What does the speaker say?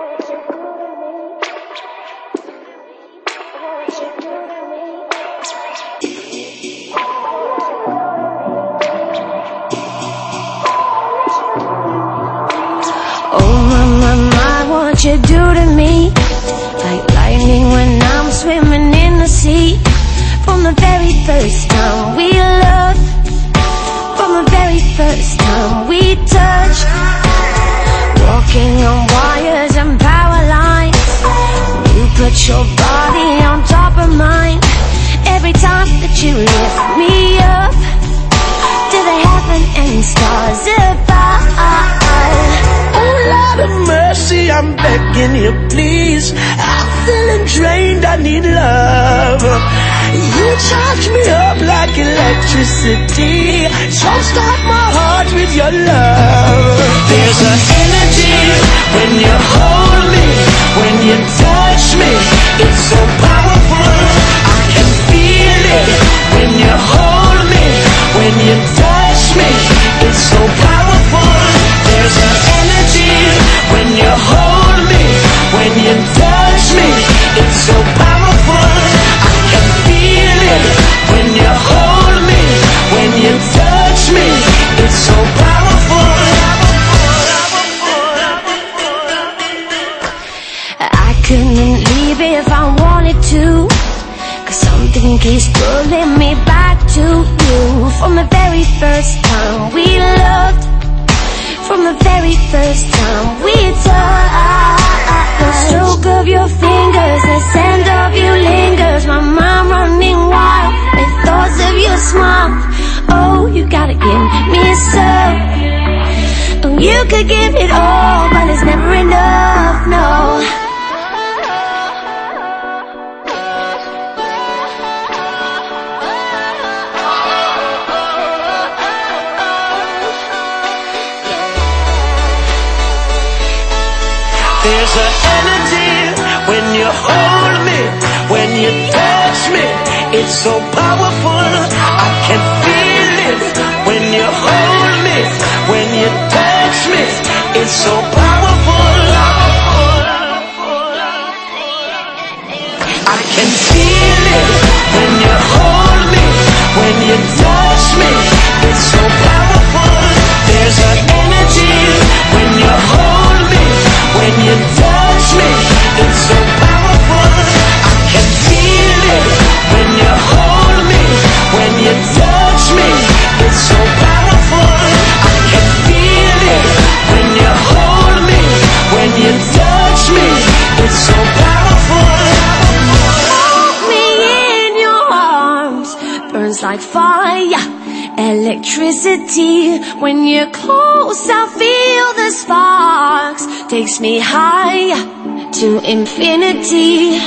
Oh what you do to me Like lightning when I'm swimming in the sea From the very first time we loved From the very first time we touched Walking on wires mercy, I'm begging you, please. I'm feeling drained, I need love. You charge me up like electricity. So start my heart with your love. There's an energy when you hold me, when you touch me. It's so couldn't leave if I wanted to. Cause something keeps pulling me back to you. From the very first time we loved. From the very first time we touched. The stroke of your fingers, the scent of you lingers. My mind running wild with thoughts of your smile. Oh, you gotta give me some you could give it all, but it's never enough, There's an energy when you hold me, when you touch me. It's so powerful, I can feel it when you hold me, when you touch me. It's so like fire electricity. When you're close i feel the sparks. Takes me higher to infinity